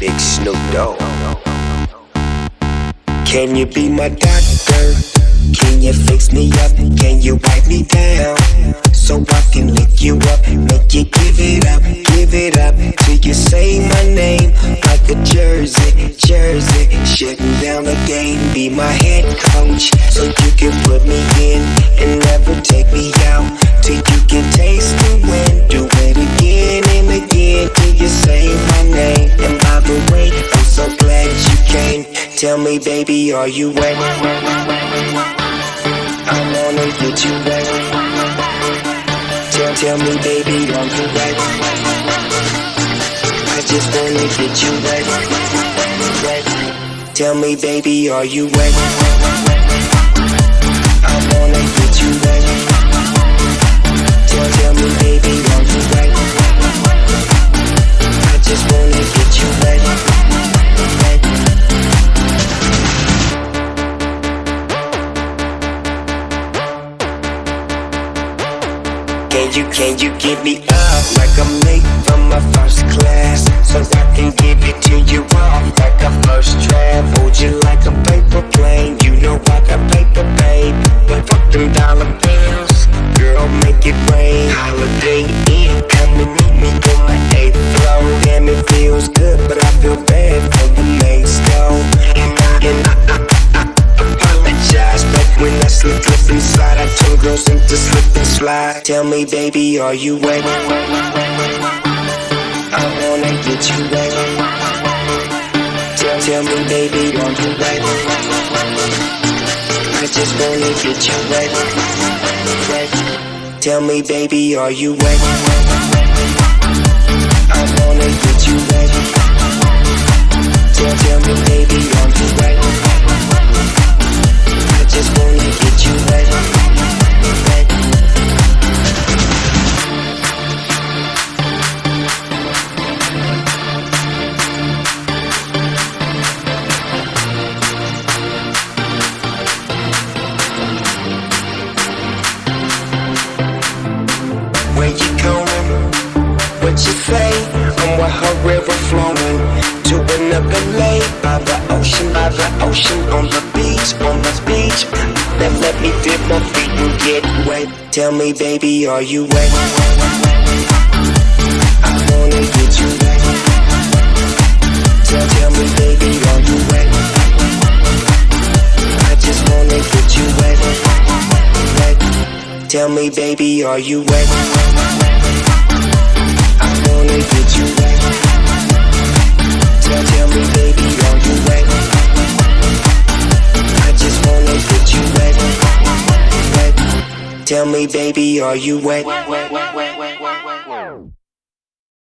Big Snoop Dogg. Can you be my doctor? Can you fix me up? Can you wipe me down? So I can lick you up, make you give it up, give it up till you say my name like a jersey, jersey. Shutting down the game, be my head coach, so you can put me in and never take me out till you can taste the wind. Do it again and again till you say my name. Tell me, baby, are you wet? I wanna get you wet. Tell, tell me, baby, are you wet? I just wanna get you wet. wet. Tell me, baby, are you wet? I wanna Can you, can you give me up like I'm late from my first class? So I can give it to you off like a first draft. Hold you like a paper plane. You know I got paper, babe. But fuck them dollar bills. Girl, make it rain. Holiday Inn. Come and meet me on my eighth floor. Girls into slip and slide. Tell me, baby, are you wet? I wanna get you wet. Tell, tell me, baby, are you wet? I just wanna get you wet. wet. Tell me, baby, are you wet? I wanna get you wet. You going? What you say? I'm her river flowing to another lake by the ocean, by the ocean, on the beach, on the beach. Then let me dip my feet and get wet. Tell me, baby, are you wet? I wanna get you wet. Tell, tell me, baby, are you wet? I just wanna get you wet. wet. Tell me, baby, are you wet? I wanna get you wet. Tell, me, baby, are you wet? I just wanna get you wet. wet. Tell me, baby, are you wet?